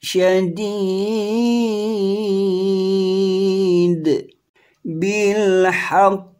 شديد. بالحق.